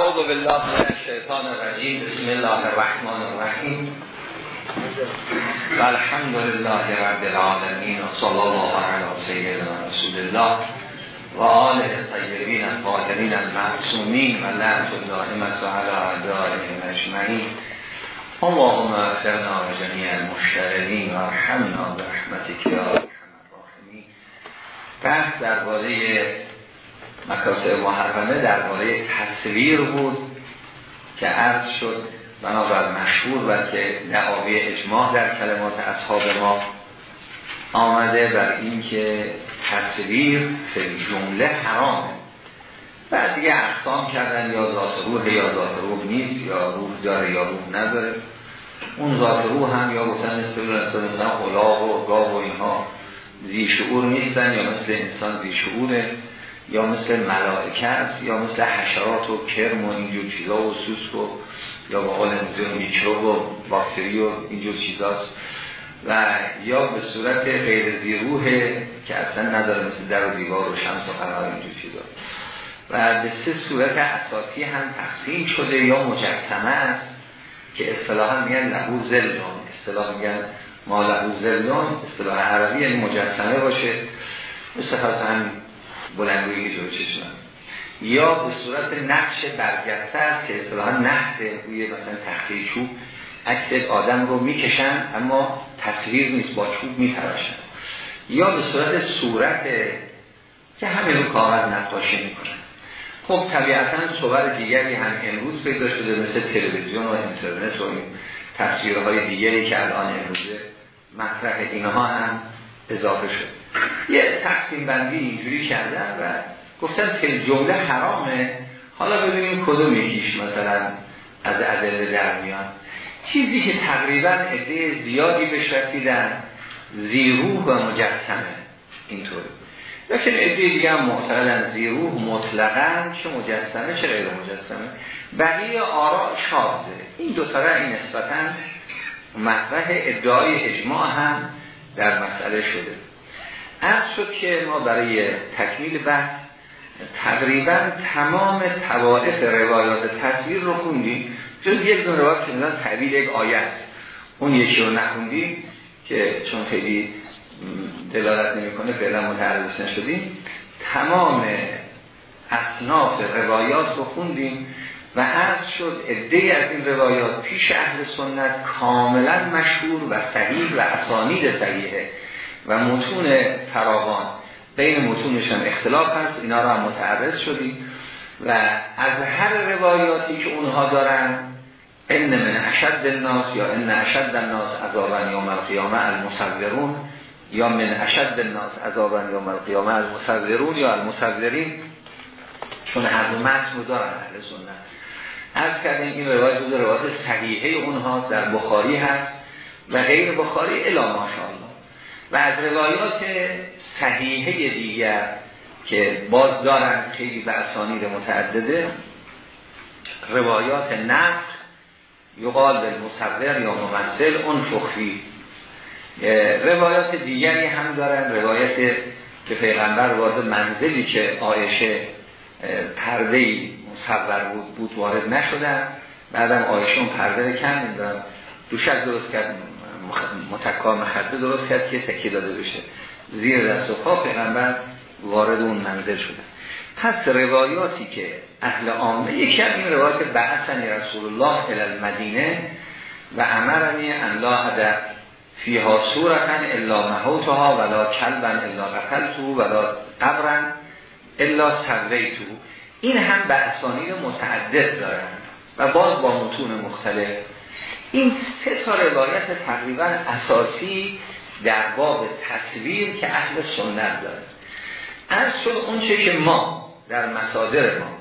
اعوذ بالله من الشیطان الرجیم بسم الله الرحمن الرحیم الحمد لله رب العالمین و صلی الله علی سیدنا رسول الله و آله طیبین الطاهرین المعصومین و لعنت الدائمة علی اعدائهم اجمعین اللهم اغفرنا و جمیع المشتغلین و ارحمنا برحمتک یا ارحم الراحمین. بحث درباره مکاسب محرمه درباره تصویر بود که عرض شد بنابر مشهور و که دعاوی اجماع در کلمات اصحاب ما آمده بر این که تصویر فی جمله حرامه بعد دیگه اقسام کردن یا ذات روح یا ذات روح نیست یا روح داره یا روح نداره. اون ذات روح هم یا گفتن مثل مثلا خلاق و گاو و اینها زیشعور نیستن یا مثل انسان زیشعوره. یا مثل ملائکه است یا مثل حشرات و کرم و اینجور چیزا و سوسک و یا با قول میکروب و باکتری و اینجور چیزاست. و یا به صورت غیر زیروه که اصلا نداره مثل در و دیوار و شمس و قرار اینجور چیزا. و به سه صورت اساسی هم تقسیم شده یا مجسمه است که اصطلاحا میگن لهو زلون اصطلاح میگن ما لهو زلون اصطلاح عربی یعنی مجسمه باشه. مثل هم بلندوی جلو چشمم. یا به صورت نقش برگسته که اصطلاحا نحت روی مثلا تخته چوب عکس آدم رو می‌کشن اما تصویر نیست با چوب میتراشن یا به صورت صورت که همه رو کاغذ نقاشی می‌کنن خب طبیعتا صور دیگری هم امروز پیدا شده مثل تلویزیون و اینترنت و تصویرهای دیگری که الان امروزه مطرح اینها هم اضافه شد یه تقسیم بندی اینجوری کردن و گفتن فی جمله حرامه. حالا ببینیم کدوم یکیش مثلا از ادله در میان. چیزی که تقریبا عده زیادی بهش رسیدن زیروح و مجسمه. اینطور. لیکن عده دیگه هم معتقدن زیروح مطلقا چه مجسمه چه غیر مجسمه. بقیه آراء شاده این دو طرح این نسبتا مطرح ادعای اجماع هم در مسئله شده. از شد که ما برای تکمیل بحث تقریبا تمام توائف روایات تصویر رو خوندیم. جز یک دون روایت که تعبیر یک آیه اون یکی رو نخوندیم که چون خیلی دلالت نمی‌کنه فعلا متعرض نشدیم. تمام اصناف روایات رو خوندیم و عرض شد عده از این روایات پیش اهل سنت کاملا مشهور و صحیح و اسانید صحیحه. و متون فراوان. بین متونش هم اختلاف هست اینا رو هم متعرض شدیم. و از هر روایاتی که اونها دارن ان من اشد الناس یا ان اشد الناس عذابا یوم القیامه المصورون یا من اشد الناس عذابا یوم القیامه المصورون یا المصورین چون هر دو متن دارن اهل سنت. از کردیم این روایت رو روایت صحیحه اونها در بخاری هست و غیر بخاری الا ماشاءالله. و از روایات صحیحه دیگر که باز دارن خیلی به اسانید متعدده روایات نفس یقال مصور یا ممثل اون فخفی روایات دیگری هم دارن روایت که پیغمبر وارد منزلی که آیشه پرده مصور بود بود وارد نشدن. بعدم آیشه اون پرده کم میدن دوشک درست کرد متکا مخده درست کرد که تکیه داده بشه. زیر دست و پا پیغمبر وارد اون منزل شده. پس روایاتی که اهل عامه یکی از این روایات بعثنی رسول الله الى المدینه و امرنی ان لا عده فیها صورتن الا محوتها ولا کلبا الا قتلتو ولا قبرن الا سویتو این هم به اسانید متعدد دارن و باز با متون مختلف این سه تا روایت تقریبا اساسی در باب تصویر که اهل سنت داره از شد اون چه که ما در مصادر ما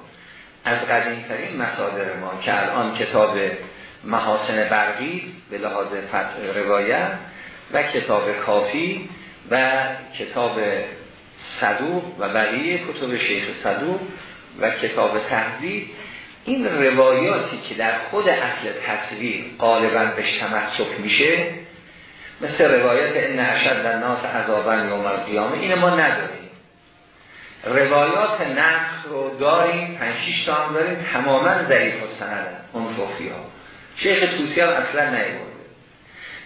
از قدیمترین مصادر ما که الان کتاب محاسن برقی به لحاظ روایت و کتاب کافی و کتاب صدوق و بقیه کتب شیخ صدوق و کتاب تهذیب این روایاتی که در خود اصل تصویر غالبا به تمسک میشه مثل روایت ان اشد الناس عذابا یوم القیامه این ما نداریم. روایات نخ رو داریم 5 6 تا هم داریم تماما ضعیف سندن اون ها شیخ توسی هم اصلا نیورده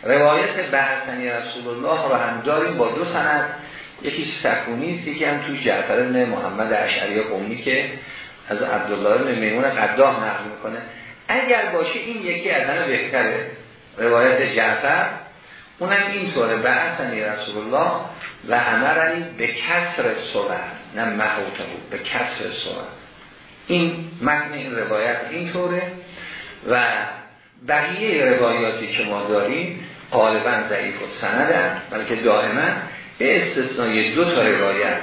روایت بحثنی رسول الله رو هم داریم با دو سند. یکی سکونی است یکی هم توی جعفر بن محمد اشعری قومی که از عبدالله بن میمون قداه نقل می‌کنه. اگر باشه این یکی از همه بهتره. روایت جعفر اونم اینطوره. بعثنی رسول الله و امرنی به کسر صور نه محوطه بود به کسر صور این متن این روایت اینطوره. و بقیه روایاتی که ما داریم غالبا ضعیف و سندن بلکه دائما به استثنای دو تا روایت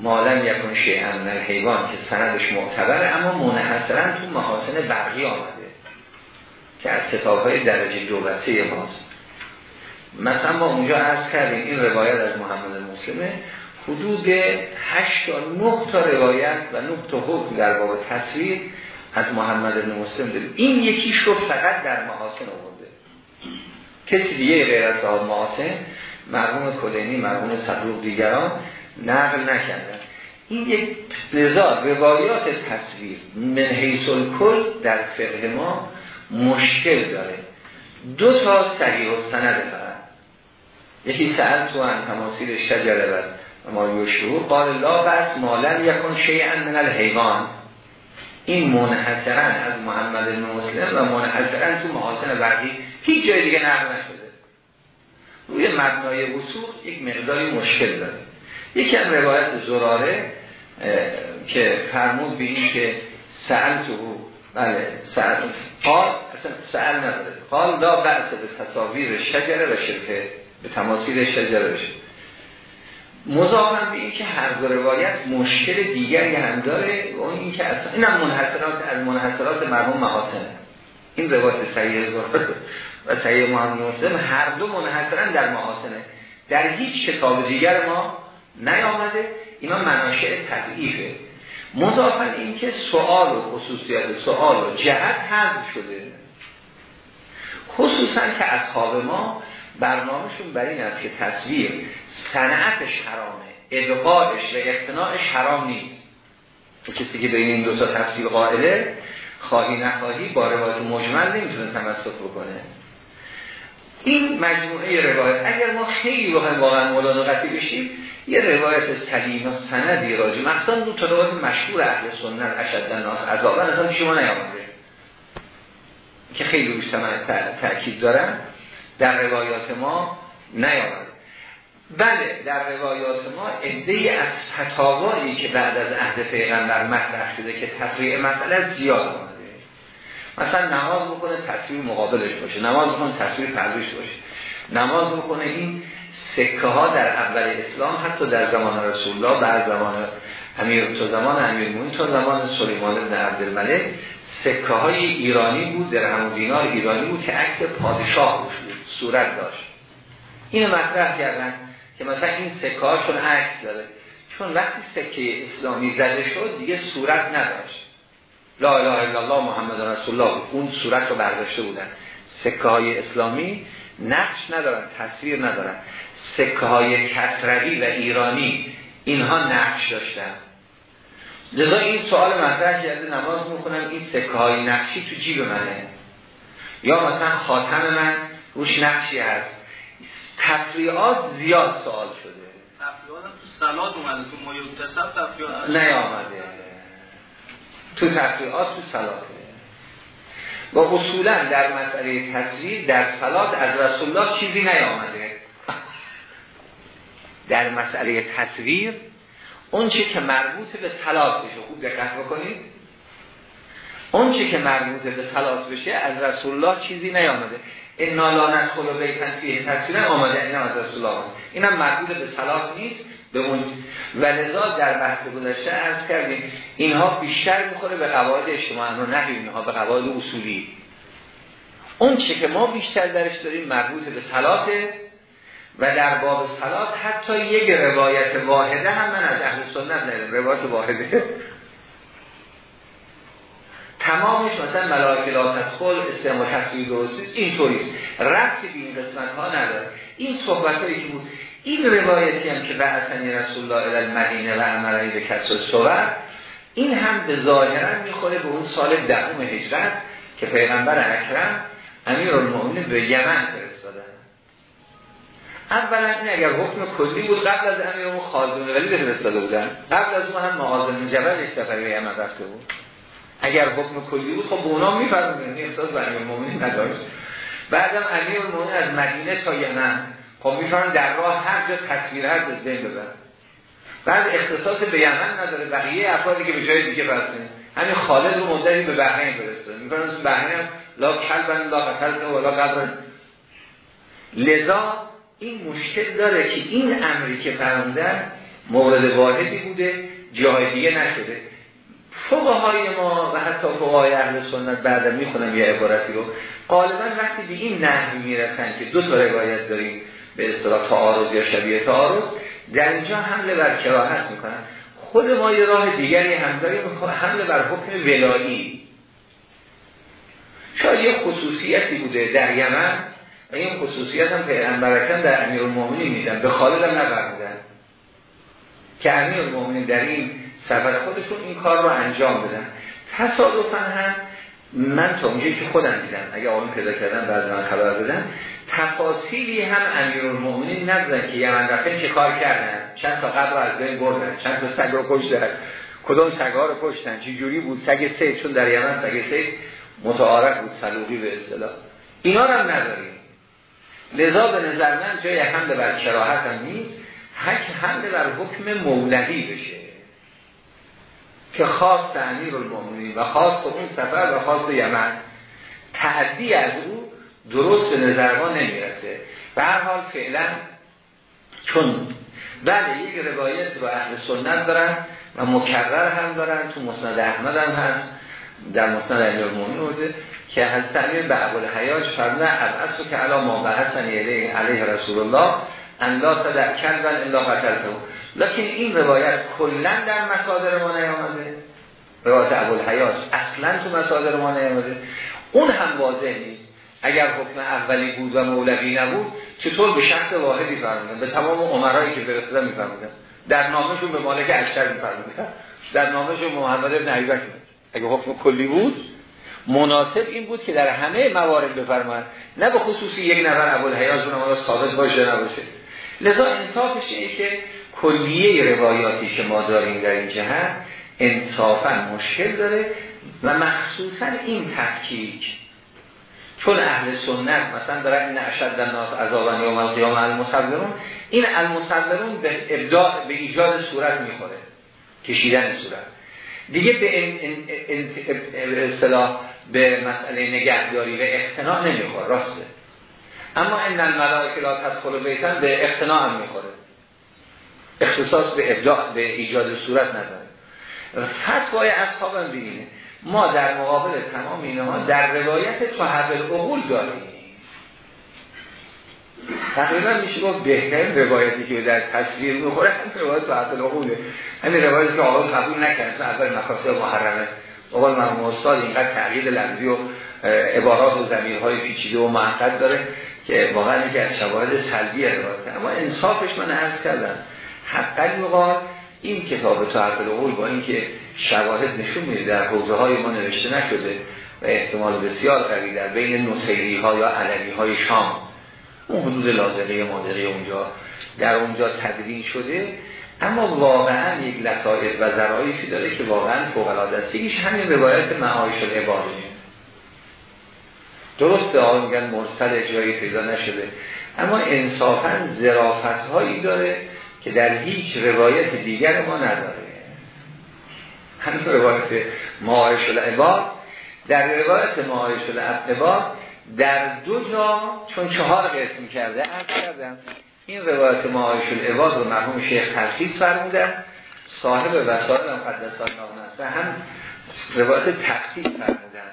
مالم یکون شیعن من حیوان که سندش معتبره اما منحصرا تو محاسن برقی آمده که از کتاب های درجه دولته ماست. مثلا ما اونجا عرض کردیم این روایت از محمد مسلمه حدود 8 تا 9 تا روایت و 9 تا حکم در باب تصویر از محمد بن مسلم داریم. این یکی رو فقط در محاسن آورده. کسی دیگه غیر از صاحب محاسن مرحوم کلینی مرحوم صدوق دیگران نقل نکردن. این یک لذا روایات تصویر. من حیث کل در فقه ما مشکل داره. دو تا صحیح و سند فقط. یکی سأل تو ان تماثیل شجره و ما یوشو قال لا بس مالن یکن شیئا من الحیوان. این منحصرا از محمد بن و منحصرا تو محاسن برقی هیچ جای دیگه نقل نشده. روی مبنای وسوق یک مقداری مشکل داره. یکی از روایت زراره که فرمود به این که سأل تو بله سأل. قال اصلا سأل نداره. قال دا بحث به تصاویر شجره و شرفه به تماثیل شجره بشه مضافن به این که هر دو روایت مشکل دیگری هم داره اون این که اصلا اینم منحصرات از منحصرات مرحوم محاسنه این روایت صحیح زهر و صحیح محمد هر دو منحصرا در محاسنه. در هیچ کتاب دیگر ما نیامده اینا مناشع تضعیفه مضافن این که سوال و خصوصیت سوال و جهت حذف شده. خصوصا که اصحاب ما برنامهشون بر این است که تصویر صنعتش حرامه ادقاعش و اقتناعش حرام نیست. تو کسی که بین این دو تا تفصیل قائله خواهی نخواهی با روایت مجمل نمی‌تونه تمسک بکنه. این مجموعه روایت اگر ما خیلی بخوایم واقعا ملاحظه بشیم یه روایت سلیم و سندی راجع مثلا دو تا روایت مشهور اهل سنت اشد الناس عذابا اصلا شما نیامده که خیلی روش تاکید دارم در روایات ما نیامده. بله در روایات ما عده از فتاوایی که بعد از عهد پیغمبر مطرح شده که تفریع مسئله زیاد مثلا نماز بکنه تصویر مقابلش باشه نماز بکنه تصویر پرویش باشه. نماز بکنه این سکه ها در اول اسلام حتی در زمان رسول الله بعد زمان امیر تو زمان امیر موین تا زمان سلیمان بن عبدالملک سکه های ایرانی بود در همون دینار ایرانی بود که عکس پادشاه بود صورت داشت. اینو مطرح کردن که مثلا این سکه ها چون عکس داره چون وقتی سکه اسلامی زده شد دیگه صورت نداشت. لا اله الا الله محمد رسول الله اون صورت رو برداشته بودن. سکه های اسلامی نقش ندارن تصویر ندارن. سکه های کسروی و ایرانی اینها نقش داشتن. لذا این سوال مطرح کرده نماز می‌کنم این سکه های نقشی تو جیب منه. یا مثلا خاتم من روش نقشی هست. تفریعات زیاد سوال شده. تفریعات تو سلات اومده تو مایوکتسب تفریعات. نیامده. تو تفریعات تو سلاته و اصولا در مسئله تصویر در سلات از رسول الله چیزی نیامده. در مسئله تصویر اون چی که مربوط به سلات بشه. خوب دقت بکنید. اون چی که مربوط به سلات بشه از رسول الله چیزی نیامده. این لا خلو بیتن فیه تصویر آمده این از رسول الله. اینم مربوط به سلات نیست. به اون ولذا در بحث گذشته عرض کردیم اینها بیشتر می‌خوره به قواعد اجتماعی رو نه اینها به قواعد اصولی. اون چه که ما بیشتر درش داریم مربوط به صلاته و در باب صلات حتی یک روایت واحده هم من از اهل سنت ندارم روایت واحده. تمامش مثلا ملائکه لا تدخل استعمال تصویر درست اینطوری رفتی به این قسمت ها نداره. این صحبت هایی که بود این روایتی هم که بعثنی رسول الله الی المدینه و امرانی به کسر صور این هم به ظاهرا می‌خوره به اون سال دهم هجرت که پیغمبر اکرم امیر المؤمنین به یمن فرستادن اولا این اگر حکم کلی بود قبل از امیر اون خالدون ولی فرستاده بودن. قبل از اون هم معاذ جبل یک به یمن رفته بود. اگر حکم کلی بود خب اونا میفرمودن. احساس به امیر المؤمنین نداشت. بعدم امیر المؤمنین از مدینه تا یمن. خب میفرمون در راه هر جا تصویر هر به ذهن ببر بعد اختصاص به یمن نداره بقیه افرادی که به جای دیگه برسن. همین خالد رو مدتی به بحرین فرستاد میفرمون بحرین لا کلبن لا قتل ولا قبر لذا این مشکل داره که این امری که فرمودن مورد واحدی بوده جای دیگه نشده. های ما و حتی های اهل سنت بعد می‌خونم یه عبارتی رو. غالبا وقتی به این نحوی می‌رسن که دو تا روایت داریم به اصطلاح تعارض یا شبیه تعارض در اینجا حمله بر کراهت می‌کنن. خود ما یه راه دیگری هم داریم حمله بر حکم ولایی. شاید یه خصوصیتی بوده در یمن و این خصوصیت هم پیغمبرکن در امیر میدن. به خالد هم نبرمیدن که امیر در این سفر خودشون این کار رو انجام بدن. تصادفا هم من تا اونجایی که خودم دیدم اگه آقایون پیدا کردن بعد من خبر بدن تفاصیلی هم امیرالمومنین ندادن که یمن رفتن چه کار کردن؟ چند تا قبر از بین بردن چند تا سگ رو کشتن. کدوم سگا رو کشتن؟ چه جوری بود؟ سگ سید چون در یمن سگ سید متعارف بود سلوقی به اصطلاح. اینا رو هم نداریم. لذا به نظر من جای حمل بر شراحت هم نیست. حک حمل بر حکم مولوی بشه. که خاص امیر و خاص اون سفر و خاص یمن. تعدی از او درست به نظر ما نمی‌رسه. به هر حال فعلا چون بله یک روایت رو اهل سنت دارن و مکرر هم دارن تو مسند احمد هم هست در مسند امیر المومنین بوده که حضرت امیر به عبال حیاج از اصل که علا ما بحثن علیه رسول الله ان لا تدع کلبا الا قتلته. لکن این روایت کلا در مصادر ما نیامده. روایت ابوالحیاج اصلا تو مصادر ما نیامده. اون هم واضح نیست. اگر حکم اولی بود و مولوی نبود چطور به شخص واحدی فرمودن؟ به تمام عمرایی که فرستادن میفرمودن. در نامشون به مالک اشتر میفرمودن. در نامشون محمد ابن عیبک اگه حکم کلی بود مناسب این بود که در همه موارد بفرمایند نه به خصوصی یک نفر ابوالحیاج اون ثابت باشه نباشه لذا انصافش اینه که کلیه روایاتی که ما داریم در این جهت انصافا مشکل داره و مخصوصا این تفکیک. چون اهل سنت مثلا دارن این اشد الناس عذابا یوم القیامه المصورون این المصورون به ابداع به ایجاد صورت می‌خوره کشیدن صورت. دیگه به اصطلاح به مسئله نگهداری و اقتناع نمی‌خوره راسته. اما این الملائکه لا تدخل بیتن به اقتناع هم می‌خوره. اختصاص به ابداع به ایجاد صورت نداره. فتوای اصحاب هم بینه ما در مقابل تمام اینها در روایت تحول عقول داریم. تقریبا میشه با بهترین روایتی که در تصویر می‌خوره همین روایت تحول عقوله همین روایتی که آقای قبول نکرد اول مخاصه محرمه. اول مرموم استاد اینقدر تغییر لفظی و عبارات و زمیرهای پیچیده و معقد داره که واقعا یکی از شواهد سلبی روایت اما انصافش من عرض کردم حقا این کتاب تعرف العقول با اینکه شواهد نشون میده در حوزه های ما نوشته نشده و احتمال بسیار قوی در بین نصیری ها یا علمی های شام. اون حدود لازقه مادره اونجا در اونجا تدوین شده. اما واقعا یک لطایف و ذرایفی داره که واقعا فوق العاده است. یکیش همین روایت معایش العباده درسته آقا میگن مرسل جایی پیدا نشده. اما انصافا ظرافت هایی داره که در هیچ روایت دیگر ما نداره. روایت معایش العباد. در روایت معایش العباد در دو جا چون چهار قسم کرده عرض کردم این روایت معایش العباد رو مرحوم شیخ تلخیص فرمودن صاحب وسائل هم قدسان نام و هم روایت تخصیص فرمودن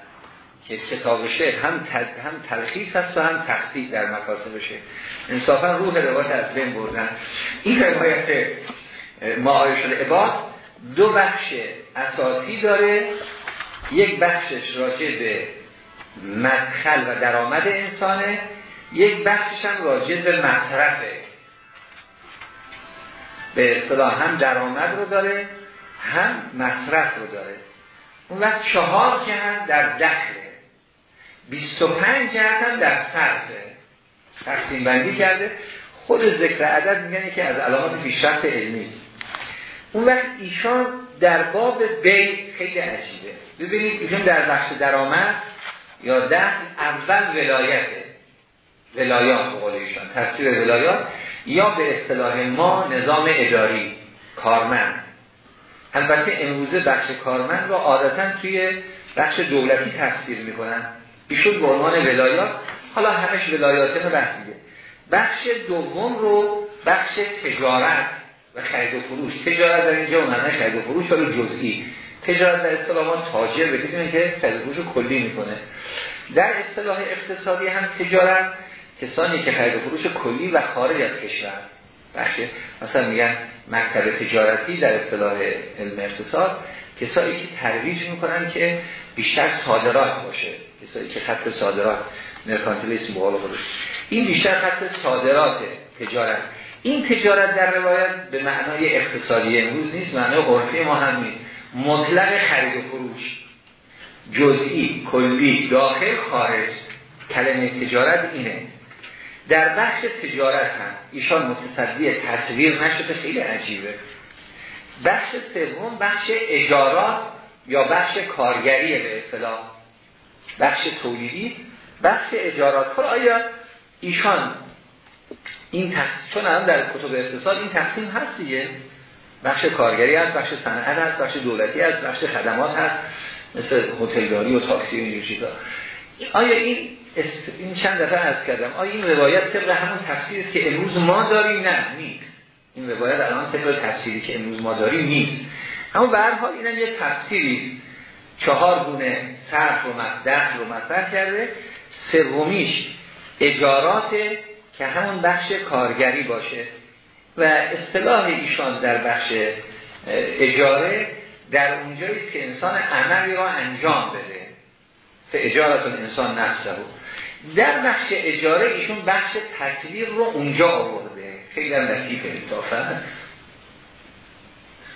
که کتاب شیخ هم, هم تلخیص هست و هم تخصیص در مقاسمشه انصافا روح روایت از بین بردن. این روایت معایش العباد دو بخش اساسی داره. یک بخشش راجع به مدخل و درآمد انسانه. یک بخشش هم راجع به مصرفه. به اصطلاح هم درآمد رو داره هم مصرف رو داره. اون وقت چهار جهت در دخله. 25 جهت هم در صرفه. تقسیم بندی کرده. خود ذکر عدد میگن که از علامات پیشرفت علمی. اون وقت ایشان در باب بی خیلی عجیبه. ببینید ایشان در بخش درآمد یا دخل اول ولایته ولایات به قول ایشان تفسیر ولایات یا به اصطلاح ما نظام اداری کارمند. البته امروزه بخش کارمند رو عادتا توی بخش دولتی تفسیر می‌کنن. ایشون به عنوان ولایات حالا همش ولایات رو بحث بخش دوم رو بخش تجارت. و خرید و فروش. تجارت در اینجا اومدن خرید و فروش رو جزئی. تجارت در اصطلاح تاجر بگیریم که خرید و فروش کلی می‌کنه. در اصطلاح اقتصادی هم تجارت کسانی که خرید و فروش کلی و خارج از کشور. بخش مثلا میگن مکتب تجارتی در اصطلاح علم اقتصاد کسایی که ترویج می‌کنن که بیشتر صادرات باشه. کسایی که خط صادرات مرکانتیلیسم بقول خودش. این بیشتر خط صادرات تجارت. این تجارت در روایت به معنای اقتصادی امروز نیست معنای عرفی ما هم نیست. مطلق خرید و فروش جزئی کلی داخل خارج کلمه تجارت اینه. در بخش تجارت هم ایشان متصدی تصویر نشده خیلی عجیبه. بخش سوم بخش اجارات یا بخش کارگری به اصطلاح. بخش تولیدی بخش اجارات. خب آیا ایشان این تقسیم چون هم در کتب اقتصاد این تقسیم هست دیگه. بخش کارگری هست بخش صنعت هست بخش دولتی هست بخش خدمات هست مثل هتلداری و تاکسی و چیزا. آیا این این چند دفعه از کردم آیا این روایت طبق همون تفسیری که امروز ما داریم؟ نه نیست. این روایت الان طبق تفسیری که امروز ما داریم نیست. اما به هر حال اینم یه تفسیری چهار گونه صرف و دخل رو مطرح کرده. سومیش اجارات که همون بخش کارگری باشه و اصطلاح ایشان در بخش اجاره در اونجایی که انسان عملی را انجام بده. به اجارت انسان نفسه. بود در بخش اجاره ایشون بخش تصویر رو اونجا آورده. خیلی هم نصیفه انصافا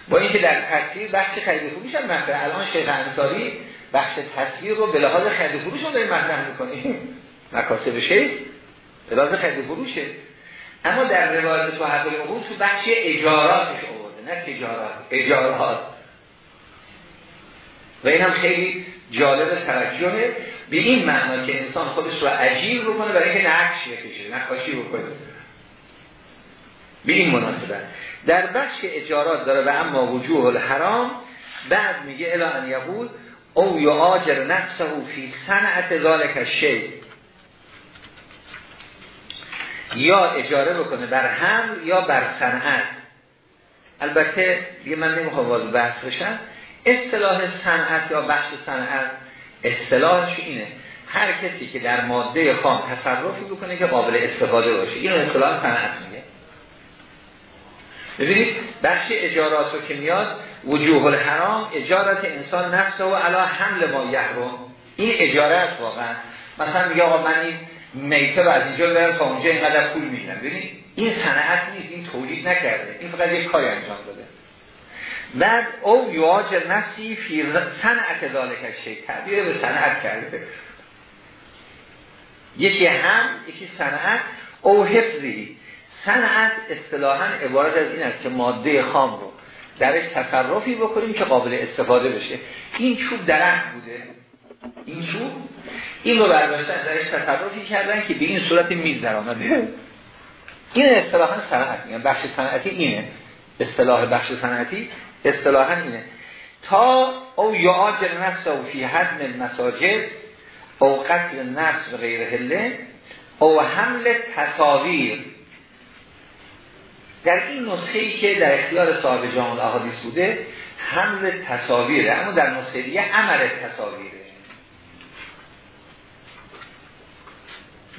با اینکه در تصویر بخش خرید فروش هم مطرح. الان شیخ انصاری بخش تصویر رو به لحاظ خرید فروش رو داریم مطرح می‌کنیم. مکاسب شیخ. به خرید فروشه. اما در روایت تو حق العقود تو بخش اجاراتش آورده نه تجارات اجارات. و این هم خیلی جالب توجهه. به این معنا که انسان خودش رو عجیب بکنه برای اینکه نقش بکشه نقاشی بکنه. به این مناسبت در بخش اجارات داره و اما وجوه الحرام بعد میگه الا ان یقول او یعاجر نفسه فی صنعت ذالک شی. یا اجاره بکنه بر حمل یا بر صنعت. البته دیگه من نمی‌خوام وارد بحث بشم. اصطلاح صنعت یا بخش صنعت اصطلاحش اینه. هر کسی که در ماده خام تصرفی بکنه که قابل استفاده باشه. این اصطلاح صنعت میگه. ببینید بخش اجارات رو که میاد وجوه الحرام اجارت انسان نفسه و علا حمل ما یحرم. این اجاره است واقعا. مثلا میگه آقا من این میته رو از اینجا برم تا اونجا اینقدر پول می‌گیرم ببینید این صنعت نیست این تولید نکرده. این فقط یک کاری انجام داده. بعد او یواجر نفسی فی صنعت ذالک شی تعبیر به صنعت کرده. یکی هم یکی صنعت او حفظی. صنعت اصطلاحا عبارت از این است که ماده خام رو درش تصرفی بکنیم که قابل استفاده بشه. این چوب درخت بوده. این چوب این رو برداشتن درش تصرفی کردن که به این صورت میز در آمده. این اصطلاحا صنعت میگن. بخش صنعتی اینه. اصطلاح بخش صنعتی اصطلاحا اینه. تا او یعاجر نفس او فی حد المساجد او قتل نفس و غیر هله او حمل تصاویر. در این نسخه ای که در اختیار صاحب جامع احادیث بوده حمل تصاویره. اما در نسخه دیگه عمل تصاویره.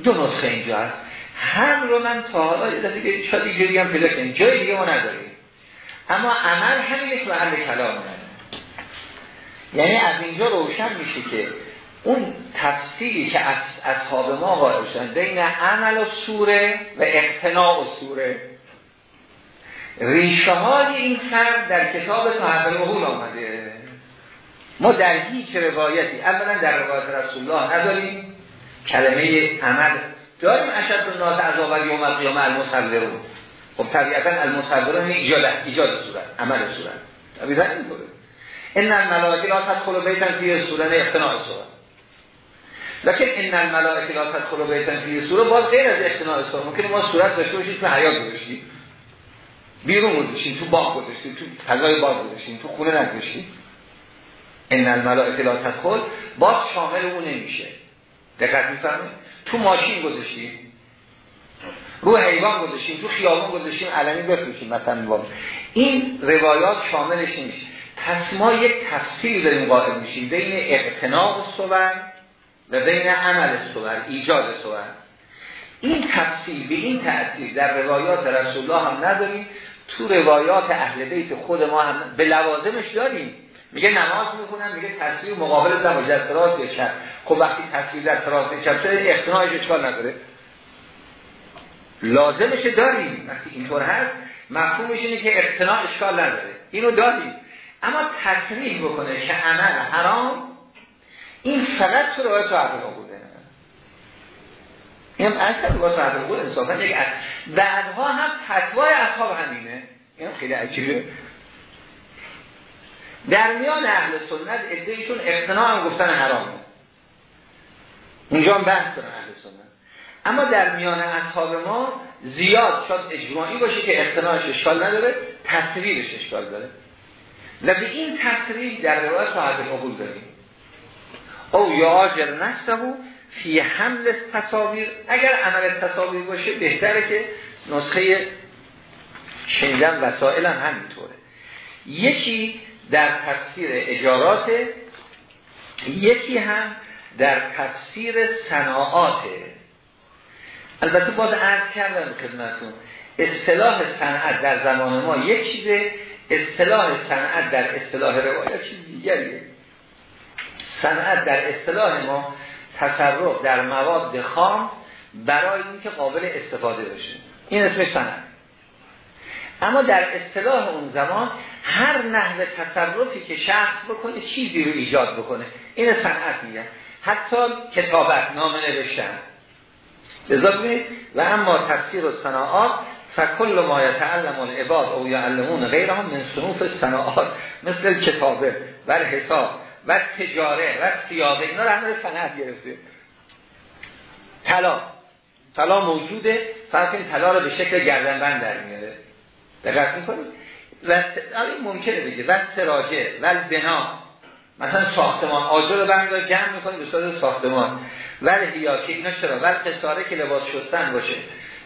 دو نسخه اینجا هست. هم رو من تا حالا یه دفعه شاید دیگه هم پیدا کنیم. جای دیگه ما نداریم. اما عمل همین یک محل کلام یعنی از اینجا روشن میشه که اون تفسیری که اصحاب ما قائل بین عمل و سوره و اقتناع و سوره. ریشه های این فرق در کتاب صحب العقول آمده. ما در هیچ روایتی اولا در روایت رسول الله نداریم. کلمه عمل داریم اشد الناس عذاب یوم القیامه المصورون خب طبیعتا المصورون ایجاد ایجاد صورت عمل صورت. طبیعتا اینطوره ان الملائکه لا تدخل بیتا فی سوره اقتناع صورت. لکن ان الملائکه لا تدخل بیتا فی سوره باز غیر از اقتناع صورت. ممکنه ما صورت داشته باشیم تو حیات گذاشتیم. بیرون گذاشتیم تو باغ گذاشتیم تو فضای باغ گذاشتیم تو خونه نگذاشتیم. ان الملائکه لا تدخل باز شامل اون نمیشه. دقت میفرمایید؟ تو ماشین گذاشتیم رو حیوان گذاشتیم تو خیابان گذاشتیم علمی بفروشیم مثلا این روایات شاملش نمیشه پس ما یک تفسیر داریم قائل میشیم بین اقتناع صور و بین عمل صور ایجاد صور این تفسیر به این تأثیر در روایات رسول الله هم نداریم. تو روایات اهل بیت خود ما هم به لوازمش داریم. میگه نماز می‌کنن میگه تصویر مقابل در در تراس یا چپ. خب وقتی تصویر در تراس چپ شده اقتناعش اشکال نداره؟ لازمش داریم وقتی اینطور هست مفهومش اینه که اقتناع اشکال نداره. اینو داریم اما تصریح بکنه که عمل حرام این فقط تو روایت صحبه بوده. این هم اصلا روایت صحبه بوده. انصافا یک بعدها هم فتوای اصحاب همینه. این خیلی عجیبه. در میان اهل سنت ادهیشون اقتناع هم گفتن حرامه اونجا هم بحث کنن اهل سنت. اما در میان اصحاب ما زیاد شاید اجماعی باشه که اقتناعش اشکال نداره تصویرش اشکال داره. به این تصریح در روایت صاحب قبول داریم. او یا آجر نفسه فی حمل تصاویر اگر عمل تصاویر باشه بهتره که نسخه شنیدن وسائل هم همینطوره. یکی در تفسیر اجارات یکی هم در تفسیر صناعاته البته باز عرض کردم خدمتون اصطلاح صنعت در زمان ما یک چیزه اصطلاح صنعت در اصطلاح روایت چیز دیگریه. صنعت در اصطلاح ما تصرف در مواد خام برای اینکه قابل استفاده بشه این اسمش صنعت. اما در اصطلاح اون زمان هر نحوه تصرفی که شخص بکنه چیزی رو ایجاد بکنه. این صنعت میگن. حتی کتابت نامه نوشتن. و اما تفسیر و صناعات فکل ما یتعلم العباد او یعلمون غیرهم من صنوف صناعات مثل کتابه و حساب و تجاره و سیاده اینا رو همه صنعت گرفته طلا. طلا موجوده فرض این طلا رو به شکل گردنبند در میاره. دقت می‌کنید و این ممکنه بگه. و سراجه و بنا مثلا ساختمان. آجر رو برمیدار جمع صورت ساختمان. ولی یا که اینا چرا؟ ول قصاره که لباس شستن باشه.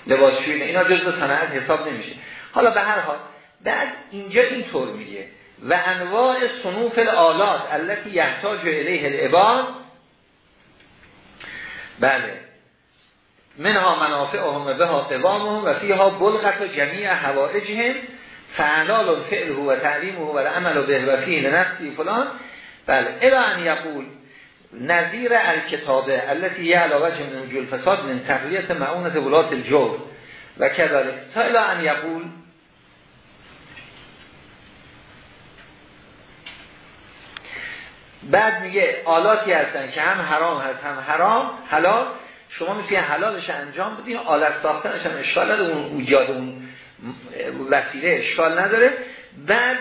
لباس شوینه اینا جزء صنعت حساب نمیشه. حالا به هر حال بعد اینجا اینطور میگه. و انواع صنوف الالات التي یحتاج الیه العباد. بله. منها منافعهم بها قوامهم و فیها بلغت و جمیع حوائجهم فعلال فعله و تعلیمه و العمل به و فیه لنفسی فلان. بله الى ان یقول نظیر الکتابه التي یه علاوه من وجود فساد من تقلیت معونت ولات الجور. و کذالک تا الى ان یقول بعد میگه آلاتی هستن که هم حرام هست هم حرام حلال. شما می‌تونید حلالش انجام بدین آلت ساختنش هم اشکال نداره اون ایجاد اون وسیله اشکال نداره. بعد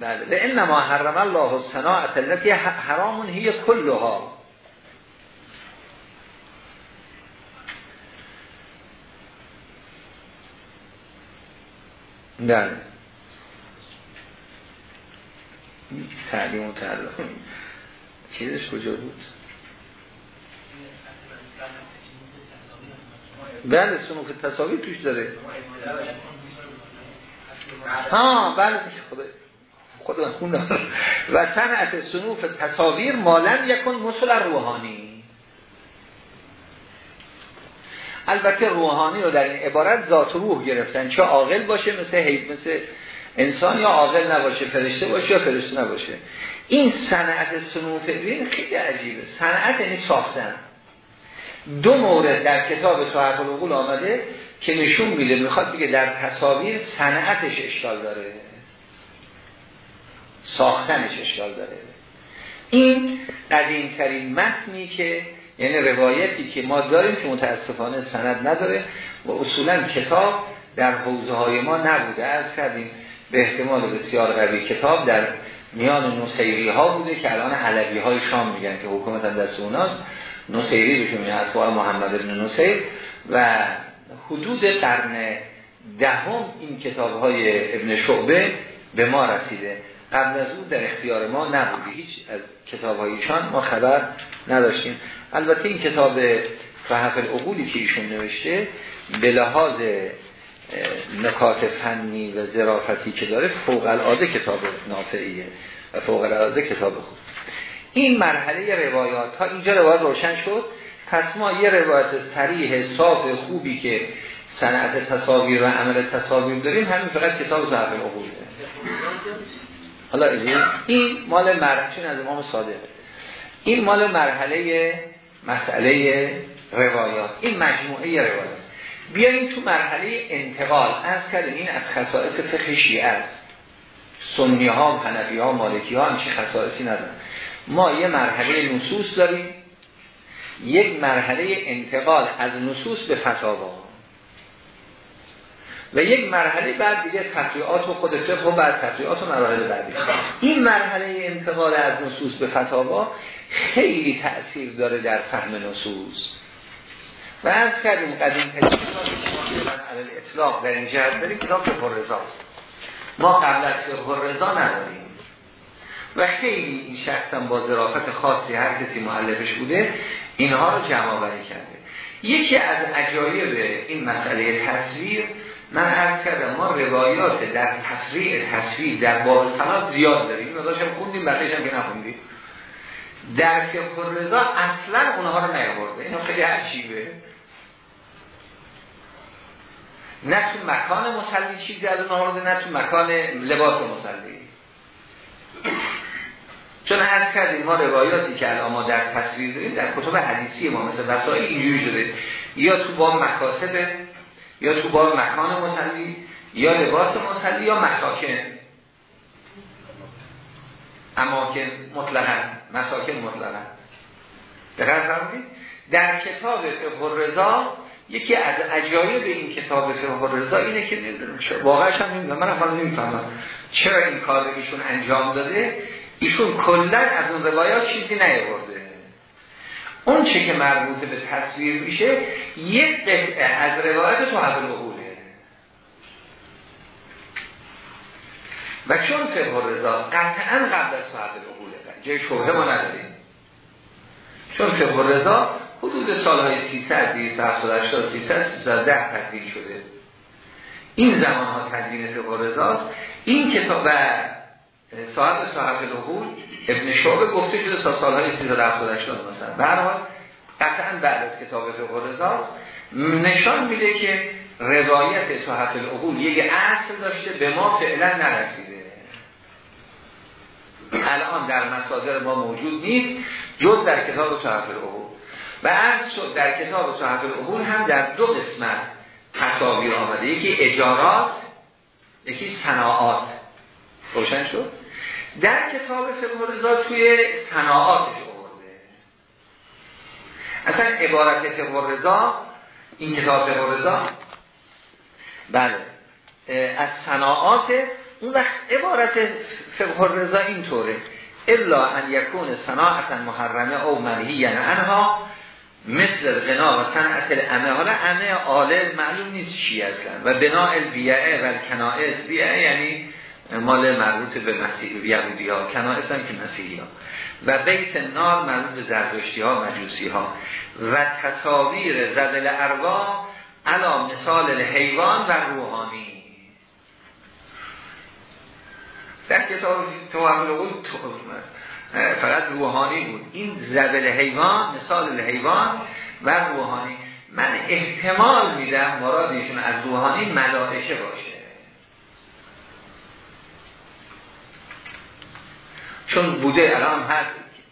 بله به انما حرم الله الصناعه التي حرام هي كلها. بله. تعلیم و تعلیم چیزش کجا بود؟ بله سنوف تصاویر توش داره. ها بله خود من خوندم و صنعت سنوف تصاویر مالن یکن مسل روحانی. البته روحانی رو در این عبارت ذات روح گرفتن. چه عاقل باشه مثل حیب مثل انسان یا عاقل نباشه فرشته باشه یا فرشته نباشه. این صنعت سنوف بین خیلی عجیبه. صنعت یعنی ساختن. دو مورد در کتاب صحف العقول آمده که نشون میده می‌خواد بگه در تصاویر صنعتش اشکال داره. ساختنش اشکال داره. این قدیم ترین متنی که یعنی روایتی که ما داریم که متاسفانه سند نداره و اصولا کتاب در حوزه های ما نبوده. از کردیم به احتمال بسیار قوی کتاب در میان نصیری ها بوده که الان علوی های شام میگن که حکومت هم دست اوناست. نصیری بهشون میگن اتباع محمد ابن نصیر. و حدود قرن دهم این کتاب های ابن شعبه به ما رسیده. قبل از او در اختیار ما نبوده. هیچ از کتاب هایشان ما خبر نداشتیم. البته این کتاب فحف العقولی که ایشون نوشته به لحاظ نکات فنی و ظرافتی که داره فوق العاده کتاب نافعیه و فوق العاده کتاب خوب. این مرحله روایات. ها اینجا روایت روشن شد. پس ما یه روایت سریح صاف خوبی که صنعت تصاویر و عمل تصاویر داریم همین فقط کتاب ظرف العقوله حالا این مال مرحله از امام صادق؟ این مال مرحله مسئله روایات. این مجموعه روایات. بیاییم تو مرحله انتقال. از کردیم این از خصائص فقه شیعه است. سنی ها حنفی ها مالکی ها همچه خصائصی ندارن. ما یه مرحله نصوص داریم یک مرحله انتقال از نصوص به فتاوا. و یک مرحله بعد دیگه تفریعات و خود فقه و بعد تفریعات و مراحل بعدی. این مرحله انتقال از نصوص به فتاوا خیلی تأثیر داره در فهم نصوص. و از کردیم قدیم تجربه اطلاق در این جهت داریم فقه رضاست ما قبل از فقه رضا نداریم. و خیلی این شخصا با ظرافت خاصی هر کسی معلفش بوده اینها رو جمع بری کرده. یکی از عجایب این مسئله تصویر من عرض کردم ما روایات در تفریع تصویر در باب زیاد داریم. این مداشم خوندیم بقیش هم که نخوندیم. در فقه رضا اصلا اونها رو نیاورده. اینو خیلی عجیبه. نه تو مکان مسلی چیزی از اونها رو نه تو مکان لباس مسلی. چون هر کردیم ما روایاتی که الان ما در تصویر داریم در کتب حدیثی ما مثل وسائل اینجوری شده. یا تو با مکاسب یا تو با مکان مسلی یا لباس مسلی یا مساکن. اماکن مطلقا مساکن مطلقا. دقیق فرمودید؟ در کتاب فقه رضا یکی از عجایب این کتاب فقه رضا اینه که واقعا هم نمی‌دونم من اصلا نمی‌فهمم. چرا این کار ایشون انجام داده؟ ایشون کلا از اون روایات چیزی نیاورده. اون چه که مربوط به تصویر میشه یک قطعه از روایت تو حضر بقوله و چون فقه رضا قطعا قبل از صاحب بقوله جای شوهه ما نداریم. چون فقه رضا حدود سالهای 300 280 300 310 تدوین شده. این زمان ها تدوین فقه رضاست. این کتاب صاحب صاحب العقول ابن شعبه گفته شده تا سالهای 378 مثلا. به هر حال قطعا بعد از کتاب فقه رضاست نشان میده که روایت صاحب العقول یک اصل داشته به ما فعلا نرسیده. الان در مصادر ما موجود نیست جز در کتاب صاحب العقول و عرض شد در کتاب صاحب العقول هم در دو قسمت تصاویر آمده. یکی اجارات یکی صناعات. روشن شد؟ در کتاب فقه رضا توی صناعاتش آورده اصلا عبارت فقه رضا این کتاب فقه رضا بله از صناعات اون وقت عبارت فقه رضا اینطوره. الا ان یکون صناعتا محرمه او منهی انها مثل غنا و صنعت الامه. حالا امه آله معلوم نیست چی اصلا و بنا البیعه و کنائس بیعه یعنی مال مربوط به مسیح یهودی ها کنائس هم که مسیحی ها و بیت نار مربوط به زردشتی ها مجوسی ها و تصاویر زدل ارواح علا مثال حیوان و روحانی. در کتاب توحل فقط روحانی بود. این زدل حیوان مثال حیوان و روحانی. من احتمال میدم مرادشون از روحانی ملائکه باشه. چون بوده الان هست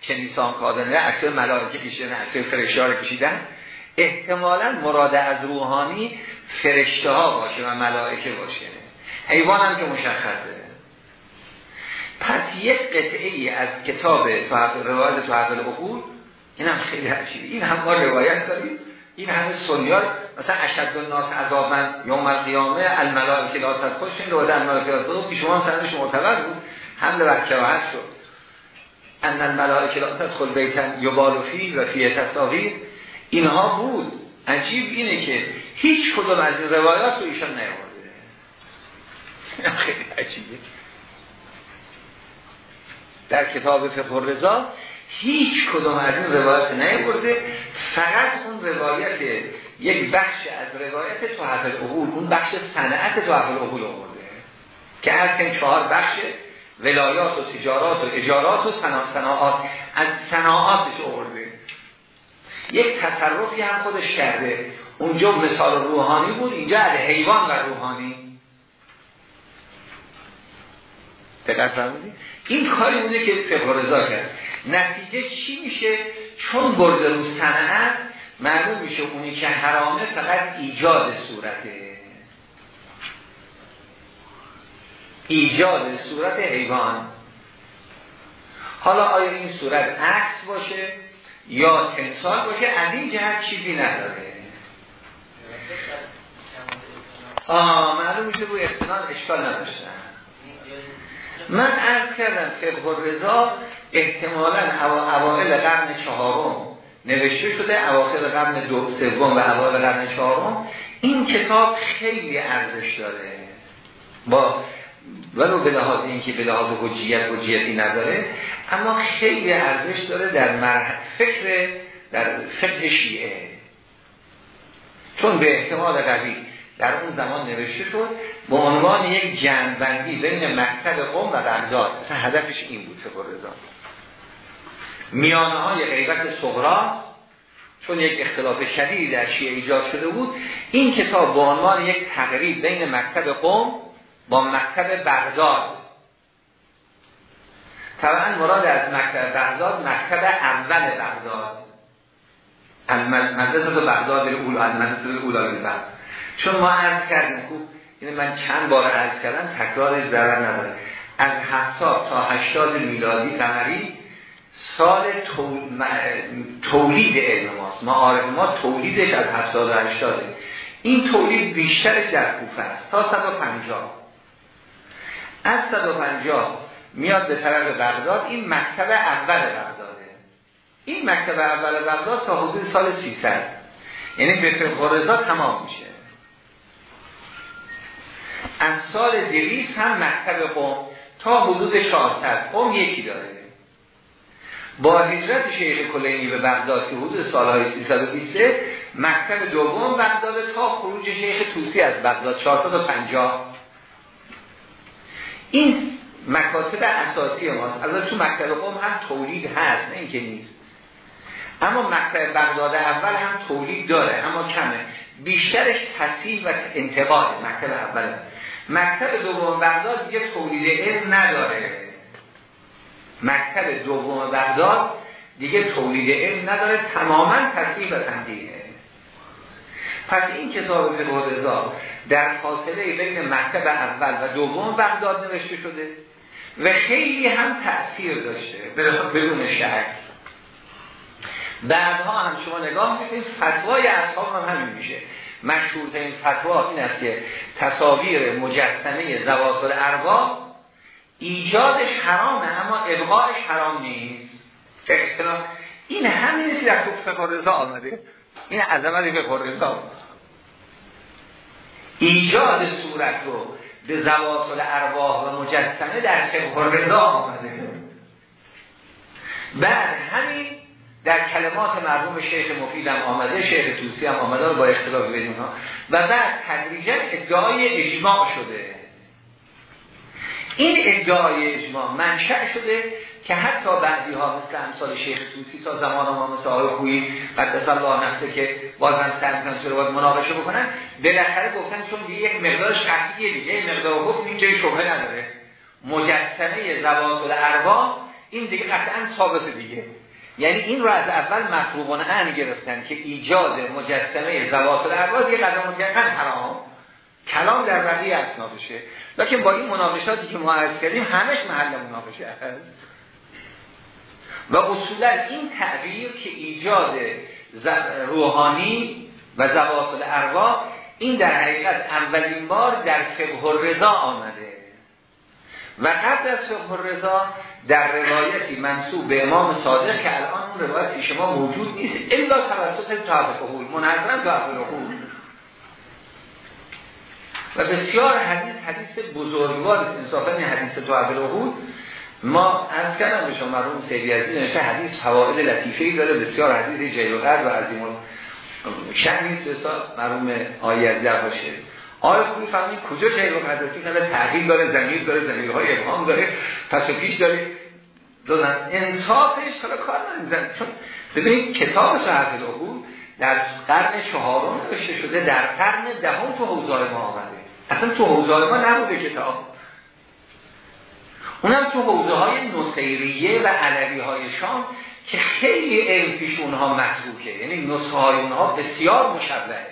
کنیسان کادنه اکثر ملائکه کشیدن اکثر فرشار کشیدن. احتمالا مراد از روحانی فرشته ها باشه و ملائکه باشه. حیوان هم که مشخصه. پس یک قطعه ای از کتاب روایت تحقیق العقول این هم خیلی عجیبه. این هم ما روایت داریم. این همه سنیات مثلا اشد الناس عذابا یوم القیامه الملائکه لا تدخل این روایت الملائکه لا تدخل پیش شما سندش معتبر بود. حمل بر کراهت شد. ان الملائکه لا تدخل بیتن یبال فی و فی تصاویر اینها بود. عجیب اینه که هیچ کدوم از این روایات رو ایشان نیاورده. خیلی عجیبه. در کتاب فقه رضا هیچ کدوم از این روایت نیورده فقط اون روایت یک بخش از روایت تحف العقول اون بخش صنعت تحف العقول آورده. که از چهار بخش ولایات و تجارات و اجارات و صناعات. از صناعاتش آورده. یک تصرفی هم خودش کرده. اونجا مثال روحانی بود اینجا از حیوان و روحانی. دقت این کاری بوده که فقه رضا کرد. نتیجه چی میشه؟ چون برده رو صنعت معلوم میشه اونی که حرامه فقط ایجاد صورته. ایجاد صورت حیوان. حالا آیا این صورت عکس باشه یا تمثال باشه؟ از این جهت چیزی نداره. آه معلوم میشه روی استنان اشکال نداشتن من عرض کردم فقه رضا احتمالا اوائل قرن چهارم نوشته شده اواخر قرن دو سوم و اوائل قرن چهارم. این کتاب خیلی ارزش داره. با ولو به لحاظ اینکه به لحاظ حجیت حجیتی نداره اما خیلی ارزش داره در فکر در فقه شیعه. چون به احتمال قوی در اون زمان نوشته شد به عنوان یک جنبندی بین مکتب قوم و بغداد مثلا هدفش این بود فقر رضا. میانه های غیبت صغرا چون یک اختلاف شدیدی در شیعه ایجاد شده بود این کتاب به عنوان یک تقریب بین مکتب قوم با مکتب بغداد. طبعا مراد از مکتب بغداد مکتب اول بغداد. مدرسه بغداد الاول المدرسه الاول چون ما عرض کردیم خوب من چند بار عرض کردم تکرار ضرر نداره. از هفتاد تا هشتاد میلادی قمری سال تولید علم ماست. معارف ما تولیدش از هفتاد و هشتاده. این تولید بیشترش در کوفه است. تا 150 از 150 میاد به طرف بغداد این مکتب اول بغداده. این مکتب اول بغداد تا حدود سال 300 یعنی به فقه تمام میشه. از سال دویست هم مکتب قوم تا حدود 600 قوم یکی داره. با هجرت شیخ کلینی به بغداد که حدود سالهای 320 مکتب دوم بغداد تا خروج شیخ توسی از بغداد. 450 این مکاتب اساسی ماست. البته تو مکتب قوم هم تولید هست نه اینکه نیست. اما مکتب بغداد اول هم تولید داره اما کمه. بیشترش تصیح و انتقاد مکتب اول مکتب دوم بغداد دیگه تولید علم نداره. مکتب دوم بغداد دیگه تولید علم نداره تماما تصیح و تنقیه پس این کتاب فقه رضا در فاصله بین مکتب اول و دوم بغداد نوشته شده و خیلی هم تأثیر داشته. بدون شک. بعدها هم شما نگاه می‌کنید فتوای اصحاب هم همین میشه. مشهورترین فتوا این است که تصاویر مجسمه زواتر ارباب ایجادش حرامه اما ابقاش حرام نیست. این همین که در فقه رضا آمده. این عظمت فقه رضا ایجاد صورت رو به زواتر ارواح و مجسمه در فقه رضا آمده بعد همین در کلمات مرحوم شیخ مفیدم آمده شیخ توسی هم آمده با اختلاف بین و بعد تدریجا ادعای اجماع شده. این ادعای اجماع منشأ شده که حتی بعضی ها مثل امثال شیخ توسی تا زمان ما مثل آقای خویی قدس الله نفسه که بازم سر می‌کنن چرا باید مناقشه بکنن بالاخره گفتن چون دیگه یک مقدارش قطعیه دیگه مقدار حکم این جای شبهه نداره. مجسمه زوات الارواح این دیگه قطعا ثابت دیگه. یعنی این رو از اول مفروغان ان گرفتن که ایجاد مجسمه زوات الارواح یه قدم مطلقا حرام. کلام در بقیه اسنافشه لیکن با این مناقشاتی که ما عرض کردیم همش محل مناقشه هست و اصولا این تعبیر که ایجاد روحانی و زوات الارواح این در حقیقت اولین بار در فقه رضا آمده. و قبل از فقه رضا در روایتی منصوب به امام صادق که الان اون روایت پیش ما موجود نیست الا توسط طرف قبول منظرم طرف قبول. و بسیار حدیث حدیث بزرگوار انصافا حدیث طرف قبول. ما از کردم به شما مرحوم سیدی عزیز نشه حدیث فواید لطیفه داره بسیار حدیث جیل و عظیم شهری سسا مرحوم آیه در باشه. آیا خوبی فهمید کجا رو قدرتی کنه تغییر داره زمین داره زمیرهای ابهام داره پس و پیش داره. دادن. انصافش حالا کار نمیزن چون ببینید کتاب صحف العقول در قرن چهارم نوشته شده در قرن دهم تو حوزه ما آمده. اصلا تو حوزه ما نبوده کتاب. اونم تو حوزه های نصیریه و علوی های شام که خیلی علم پیش اونها مسبوکه یعنی نسخه های اونها بسیار مشبهه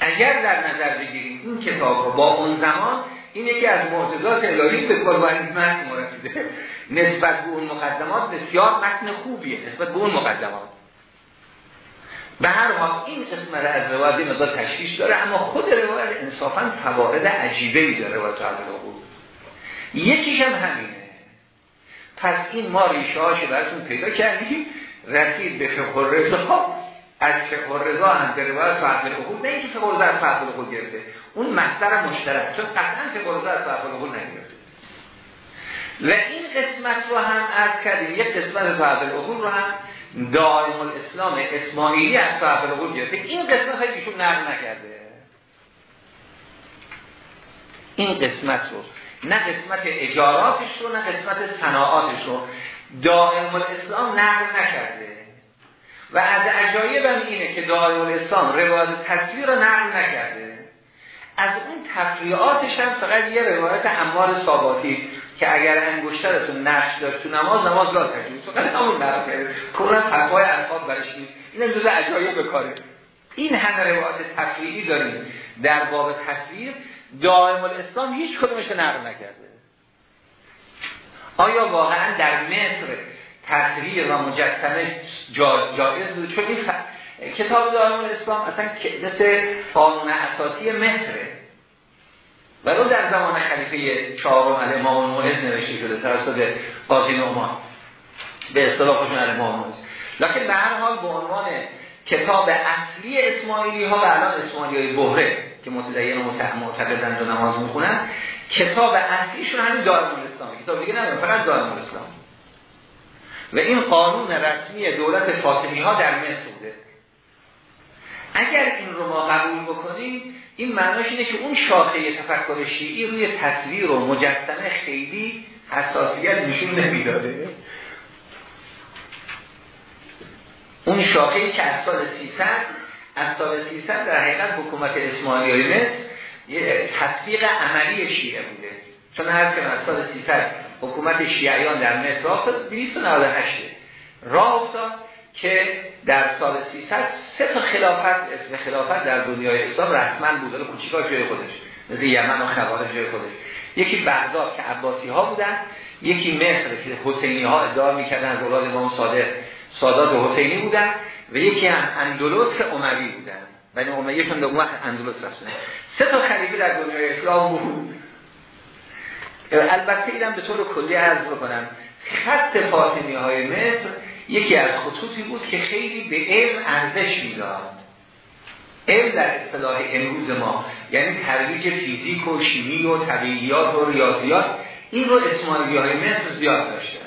اگر در نظر بگیریم این کتاب رو با اون زمان این یکی از معجزات الهی به قربانی متن مرسیده نسبت به اون مقدمات بسیار متن خوبیه نسبت به اون مقدمات. به هر حال این قسمت از روایت مقدار داره اما خود روایت انصافا فوارد عجیبه ای داره روایت بود یکیش هم همینه. پس این ما ریشه هاشو براتون پیدا کردیم. رسید به فقه رضا از فقه رضا هم به روایت فقه العقول نه اینکه فقه رضا از فقه العقول گرفته. اون مصدر مشترک. چون قطعا فقه رضا از فقه العقول نگرفته. و این قسمت رو هم از کردیم. یک قسمت فقه العقول رو هم دائم الاسلام اسماعیلی از فقه العقول گرفته. این قسمت هایی ایشون نقل نکرده. این قسمت رو نه قسمت اجاراتش رو نه قسمت صناعاتش رو. دائم الاسلام نقل نکرده. و از عجایب هم اینه که دائم الاسلام روایت تصویر رو نقل نکرده. از اون تفریعاتش هم فقط یه روایت امار ثاباتی که اگر انگشترتون نقش داشت تو نماز نماز لا تجوز فقط همون نقل کرده. کلا فتوای اصحاب برش نیست. این جزء عجایب کاره. این همه روایت تفریعی داریم. در باب تصویر دائم الاسلام هیچ کدومش نقل نکرده. آیا واقعا در مصر تصویر و مجسمه جا جایز بود؟ چون این کتاب دائم الاسلام اصلا مثل قانون اساسی مصره ولو در زمان خلیفه چهارم علیه امام الموعظ نوشته شده توسط قاضی نعمان. به اصطلاح خودشون علیه امام لکن به هر حال به عنوان کتاب اصلی اسماعیلی ها و الان اسماعیلی های بهره که متدین و معتقدند و نماز می‌خونن کتاب اصلیشون همین دارم الاسلام کتاب دیگه ندارم فقط دارم الاسلام و این قانون رسمی دولت فاطمی ها در مصر بوده. اگر این رو ما قبول بکنیم این معناش اینه که اون شاخه تفکر شیعی روی تصویر و مجسمه خیلی حساسیت نشون نمی‌داده. اون شاخه که از سال 300 از سال 300 در حقیقت حکومت اسماعیلی مصر یه تطبیق عملی شیعه بوده. چون هر که از سال 300 حکومت شیعیان در مصر افتاد 298 راه افتاد که در سال 300 سه تا خلافت اسم خلافت در دنیای اسلام رسما بود. داره کوچیکا جای خودش؟ مثل یمن و خوارج جای خودش. یکی بغداد که عباسی ها بودن یکی مصر که حسینی ها ادعا می‌کردن از اولاد امام صادق سادات و حسینی بودن. و یکی هم اندلس اموی بودن. بنی امیه چون اون وقت اندلس رفتن. سه تا خلیفه در دنیای اسلام بود. البته اینم به طور کلی عرض بکنم خط فاطمی های مصر یکی از خطوطی بود که خیلی به علم ارزش می‌داد. علم در اصطلاح امروز ما یعنی ترویج فیزیک و شیمی و طبیعیات و ریاضیات این رو اسماعیلی های مصر زیاد داشتن.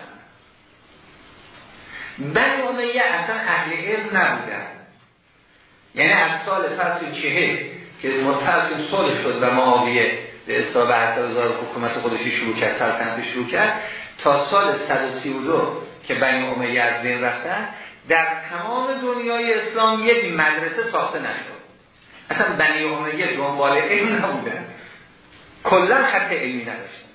بنی امیه اصلا اهل علم نبودن یعنی از سال فصل چهه که متصل صلح شد و معاویه به اصطلاح به حکومت خودشی شروع کرد سلطنت شروع کرد تا سال 132 که بنی امیه از بین رفتن در تمام دنیای اسلام یک مدرسه ساخته نشد. اصلا بنی امیه دنبال علم نبودن. کلا خط علمی نداشتن.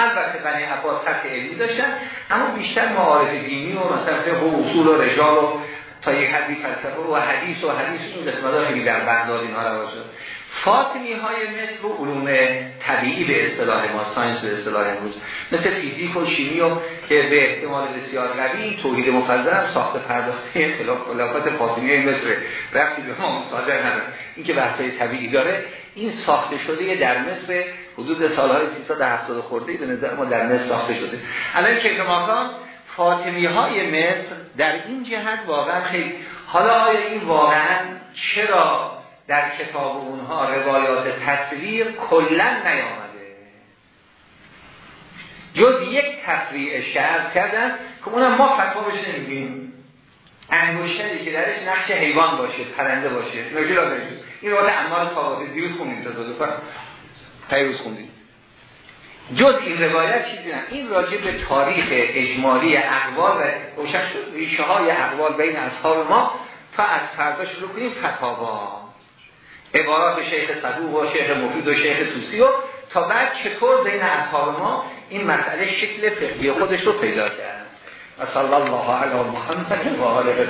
البته بنی عباس سطح علمی داشتن اما بیشتر معارف دینی و مثلا و اصول و رجال و تا یک حدی فلسفه و حدیث و حدیث این قسمت ها خیلی در بغداد اینها رو شد. فاطمی های مثل و علوم طبیعی به اصطلاح ما ساینس به اصطلاح امروز مثل فیزیک و شیمی و که به احتمال بسیار قوی توحید مفضل ساخت پرداخته خلافات فاطمی های مصر. رفتی به ما مصادر نداره. این که بحثای طبیعی داره این ساخته شده در مصر حدود سالهای 370 خورده به نظر ما در مصر ساخته شده. الان که ماکان فاطمی های مصر در این جهت واقعا خیلی حالا آیا این واقعا چرا در کتاب اونها روایات تصویر کلا نیامده؟ جز یک تصویر شعر کردن که اونم ما فتوا بشه نمیگیم. انگوشتری که درش نقش حیوان باشه پرنده باشه. این روایت انمار صحابه دیروز خوندیم تا پیروز خوندیم جز این روایت چیزی نه. این راجع به تاریخ اجمالی اقوال و روشن شد ریشه های اقوال بین اصحاب ما تا از فردا شروع کنیم فتاوا. عبارات شیخ صدوق و شیخ مفید و شیخ توسی و تا بعد چطور بین اصحاب ما این مسئله شکل فقهی خودش رو پیدا کرد. و صلی الله علی محمد و آله